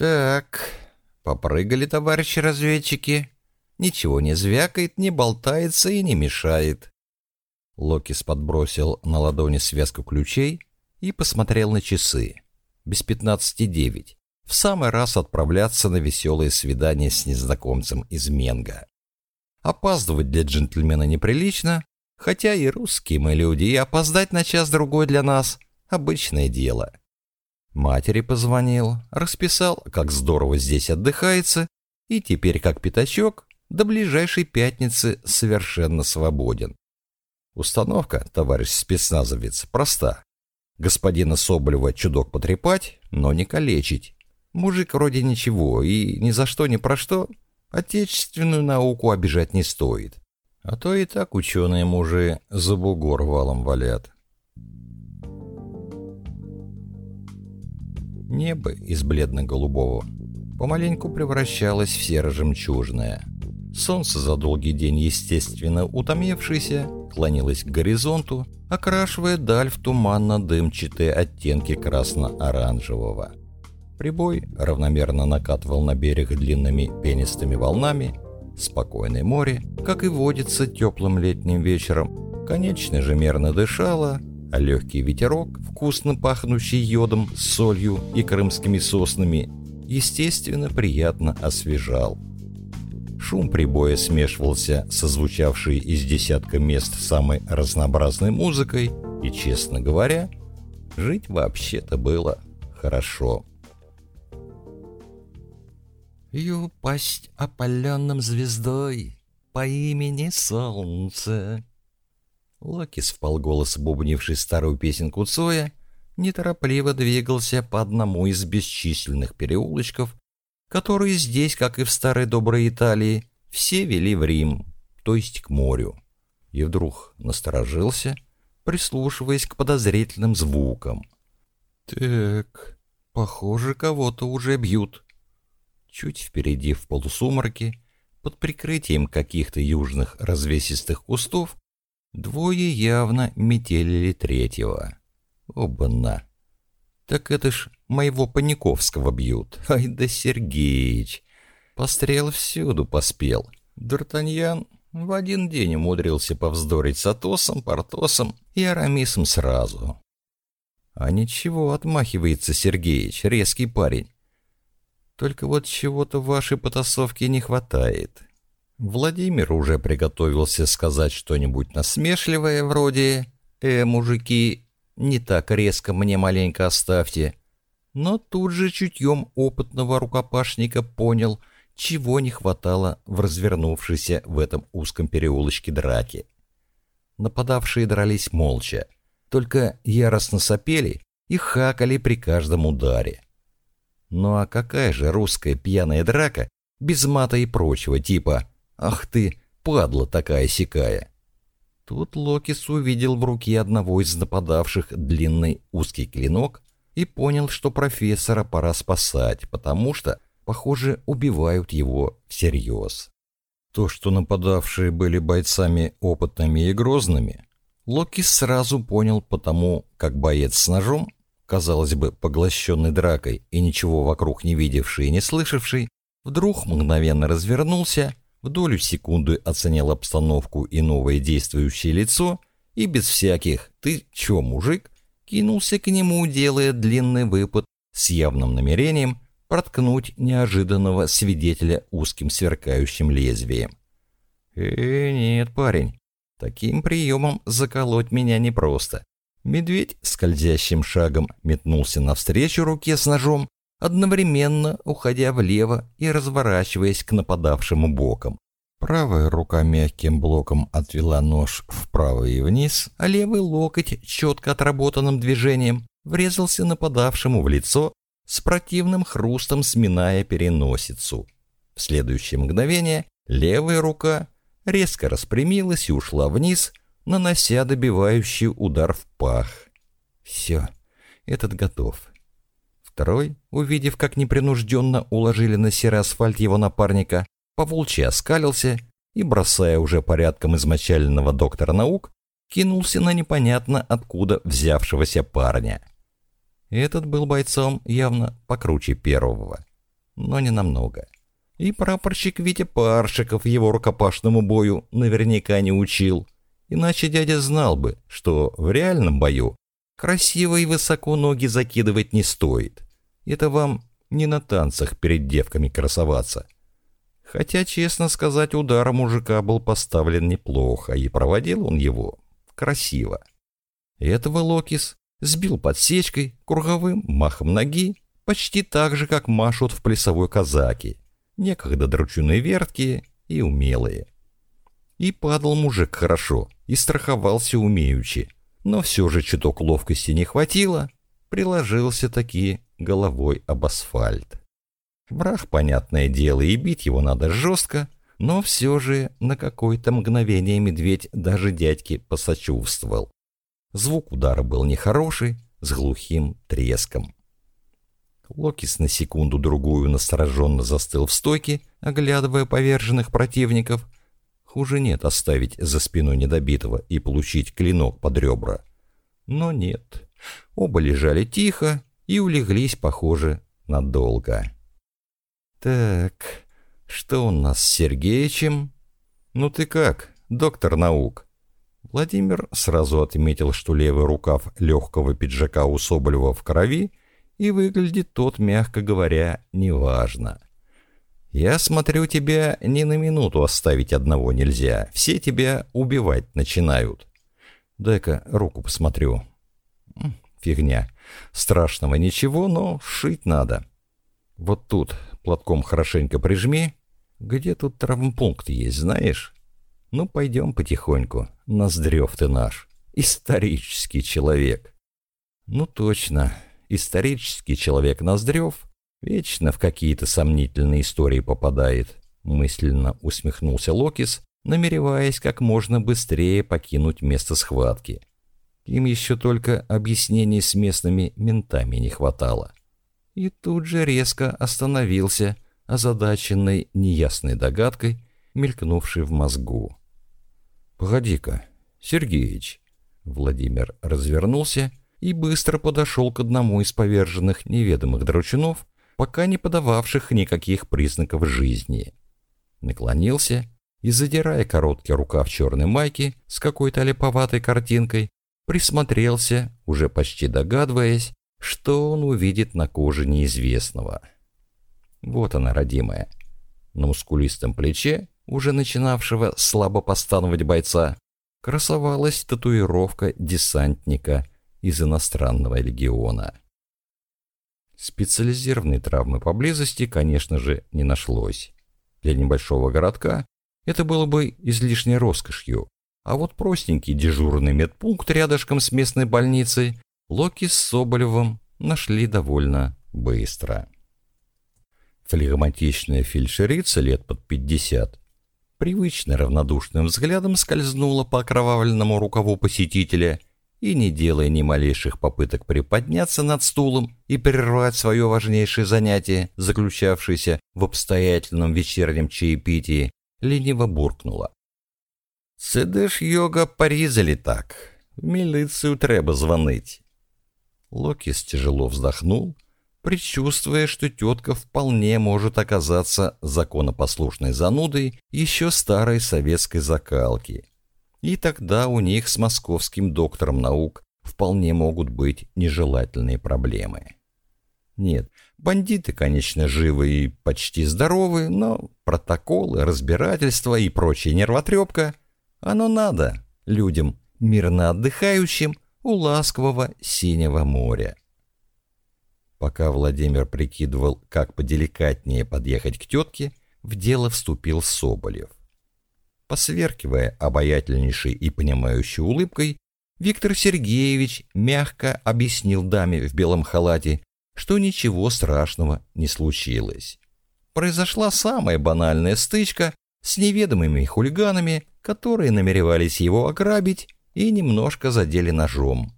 «Так, попрыгали, товарищи разведчики. Ничего не звякает, не болтается и не мешает». Локис подбросил на ладони связку ключей и посмотрел на часы. Без пятнадцати девять. В самый раз отправляться на веселое свидание с незнакомцем из Менга. Опаздывать для джентльмена неприлично, хотя и русские мы люди, и опоздать на час-другой для нас — обычное дело. Матери позвонил, расписал, как здорово здесь отдыхается, и теперь, как пятачок, до ближайшей пятницы совершенно свободен. Установка, товарищ спецназовец, проста. Господина Соболева чудок потрепать, но не калечить. Мужик вроде ничего, и ни за что ни про что отечественную науку обижать не стоит. А то и так ученые мужи за бугор валом валят. Небо из бледно-голубого помаленьку превращалось в серо-жемчужное. Солнце за долгий день, естественно, утомевшееся, клонилось к горизонту, окрашивая даль в туманно-дымчатые оттенки красно-оранжевого. Прибой равномерно накатывал на берег длинными пенистыми волнами. Спокойное море, как и водится теплым летним вечером, конечно же мерно дышало, а легкий ветерок, вкусно пахнущий йодом, солью и крымскими соснами, естественно, приятно освежал. Шум прибоя смешивался со звучавшей из десятка мест самой разнообразной музыкой, и, честно говоря, жить вообще-то было хорошо. И упасть опаленным звездой по имени Солнце Локис, вполголоса бубнивший старую песенку Цоя, неторопливо двигался по одному из бесчисленных переулочков, которые здесь, как и в старой доброй Италии, все вели в Рим, то есть к морю. И вдруг насторожился, прислушиваясь к подозрительным звукам. «Так, похоже, кого-то уже бьют». Чуть впереди в полусумраке, под прикрытием каких-то южных развесистых кустов, Двое явно метелили третьего. Оба-на. Так это ж моего Паниковского бьют. Ай да Сергеич. Пострел всюду поспел. Д'Артаньян в один день умудрился повздорить с Атосом, Портосом и Арамисом сразу. А ничего, отмахивается Сергеич, резкий парень. Только вот чего-то в вашей потасовке не хватает. Владимир уже приготовился сказать что-нибудь насмешливое, вроде «Э, мужики, не так резко мне маленько оставьте». Но тут же чутьем опытного рукопашника понял, чего не хватало в развернувшейся в этом узком переулочке драке. Нападавшие дрались молча, только яростно сопели и хакали при каждом ударе. Ну а какая же русская пьяная драка без мата и прочего типа Ах ты, падла такая сякая. Тут Локис увидел в руке одного из нападавших длинный узкий клинок и понял, что профессора пора спасать, потому что, похоже, убивают его всерьез. То, что нападавшие были бойцами опытными и грозными, Локис сразу понял потому, как боец с ножом, казалось бы, поглощенный дракой и ничего вокруг не видевший и не слышавший, вдруг мгновенно развернулся в долю секунды оценил обстановку и новое действующее лицо и без всяких «ты чё, мужик?» кинулся к нему, делая длинный выпад с явным намерением проткнуть неожиданного свидетеля узким сверкающим лезвием. «Э, нет, парень, таким приемом заколоть меня непросто». Медведь скользящим шагом метнулся навстречу руке с ножом одновременно уходя влево и разворачиваясь к нападавшему боком. Правая рука мягким блоком отвела нож вправо и вниз, а левый локоть четко отработанным движением врезался нападавшему в лицо с противным хрустом сминая переносицу. В следующее мгновение левая рука резко распрямилась и ушла вниз, нанося добивающий удар в пах. Все, этот готов. Второй, увидев, как непринужденно уложили на серый асфальт его напарника, поволчьи оскалился и, бросая уже порядком измочаленного доктора наук, кинулся на непонятно откуда взявшегося парня. Этот был бойцом явно покруче первого. но не намного. И прапорщик Витя Паршиков его рукопашному бою наверняка не учил, иначе дядя знал бы, что в реальном бою красиво и высоко ноги закидывать не стоит. Это вам не на танцах перед девками красоваться. Хотя, честно сказать, удар мужика был поставлен неплохо, и проводил он его красиво. Этого Локис сбил подсечкой, круговым махом ноги, почти так же, как машут в плясовой казаке, некогда дручуны верткие и умелые. И падал мужик хорошо, и страховался умеючи, но все же чуток ловкости не хватило, приложился таки головой об асфальт. Враг, понятное дело, и бить его надо жестко, но все же на какое-то мгновение медведь даже дядьке посочувствовал. Звук удара был нехороший, с глухим треском. Локис на секунду-другую настороженно застыл в стойке, оглядывая поверженных противников. Хуже нет оставить за спиной недобитого и получить клинок под ребра. Но нет. Оба лежали тихо и улеглись, похоже, надолго. «Так, что у нас с Сергеичем?» «Ну ты как, доктор наук?» Владимир сразу отметил, что левый рукав легкого пиджака у Соболева в крови, и выглядит тот, мягко говоря, неважно. «Я смотрю, тебя ни на минуту оставить одного нельзя. Все тебя убивать начинают. Дай-ка руку посмотрю». «Фигня. Страшного ничего, но шить надо. Вот тут платком хорошенько прижми. Где тут травмпункт есть, знаешь?» Ну, пойдем потихоньку. Ноздрев ты наш. Исторический человек. Ну, точно. Исторический человек Ноздрев вечно в какие-то сомнительные истории попадает. Мысленно усмехнулся Локис, намереваясь как можно быстрее покинуть место схватки. Им еще только объяснений с местными ментами не хватало. И тут же резко остановился, озадаченный неясной догадкой, мелькнувшей в мозгу. «Погоди-ка, Сергеич!» Владимир развернулся и быстро подошел к одному из поверженных неведомых дручунов, пока не подававших никаких признаков жизни. Наклонился и, задирая короткий рукав черной майки с какой-то липоватой картинкой, присмотрелся, уже почти догадываясь, что он увидит на коже неизвестного. Вот она, родимая. На мускулистом плече уже начинавшего слабо постановать бойца, красовалась татуировка десантника из иностранного легиона. Специализированной травмы поблизости, конечно же, не нашлось. Для небольшого городка это было бы излишней роскошью, а вот простенький дежурный медпункт рядышком с местной больницей Локи с Соболевым нашли довольно быстро. Флегматичная фельдшерица лет под пятьдесят привычно равнодушным взглядом скользнула по окровавленному рукаву посетителя и, не делая ни малейших попыток приподняться над стулом и прервать свое важнейшее занятие, заключавшееся в обстоятельном вечернем чаепитии, лениво буркнула. «Сидиш, йога, порізали так. В милицию треба звонить». Локис тяжело вздохнул, предчувствуя, что тетка вполне может оказаться законопослушной занудой еще старой советской закалки. И тогда у них с московским доктором наук вполне могут быть нежелательные проблемы. Нет, бандиты, конечно, живы и почти здоровы, но протоколы, разбирательства и прочая нервотрепка, оно надо людям, мирно отдыхающим у ласкового синего моря. Пока Владимир прикидывал, как поделикатнее подъехать к тетке, в дело вступил Соболев. Посверкивая обаятельнейшей и понимающей улыбкой, Виктор Сергеевич мягко объяснил даме в белом халате, что ничего страшного не случилось. Произошла самая банальная стычка с неведомыми хулиганами, которые намеревались его ограбить и немножко задели ножом.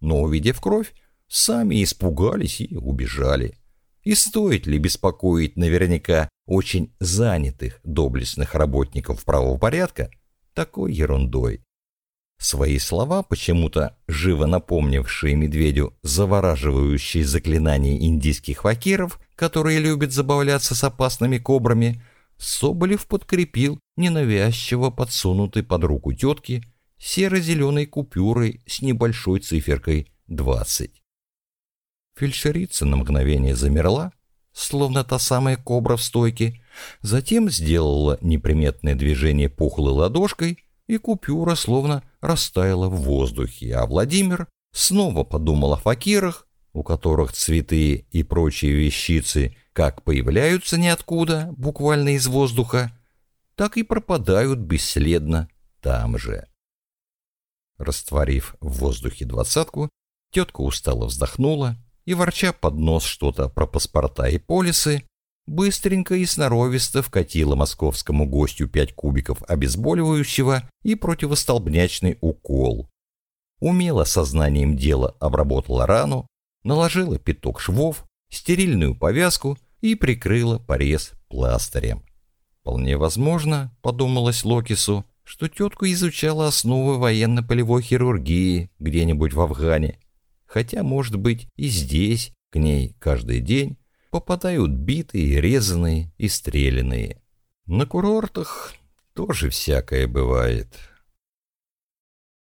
Но, увидев кровь, сами испугались и убежали. И стоит ли беспокоить наверняка очень занятых доблестных работников правопорядка такой ерундой? Свои слова, почему-то живо напомнившие медведю завораживающие заклинания индийских факиров, которые любят забавляться с опасными кобрами, Соболев подкрепил ненавязчиво подсунутый под руку тетки серо-зеленой купюрой с небольшой циферкой 20. Фельдшерица на мгновение замерла, словно та самая кобра в стойке, затем сделала неприметное движение пухлой ладошкой, и купюра словно растаяла в воздухе, а Владимир снова подумал о факирах, у которых цветы и прочие вещицы как появляются ниоткуда, буквально из воздуха, так и пропадают бесследно там же. Растворив в воздухе двадцатку, тетка устало вздохнула и, ворча под нос что-то про паспорта и полисы, быстренько и сноровисто вкатила московскому гостю пять кубиков обезболивающего и противостолбнячный укол. Умело сознанием дела обработала рану, наложила пяток швов, стерильную повязку и прикрыла порез пластырем. Вполне возможно, подумалось Локису, что тетку изучала основы военно-полевой хирургии где-нибудь в Афгане. Хотя, может быть, и здесь к ней каждый день попадают битые, резаные и стрелянные. На курортах тоже всякое бывает.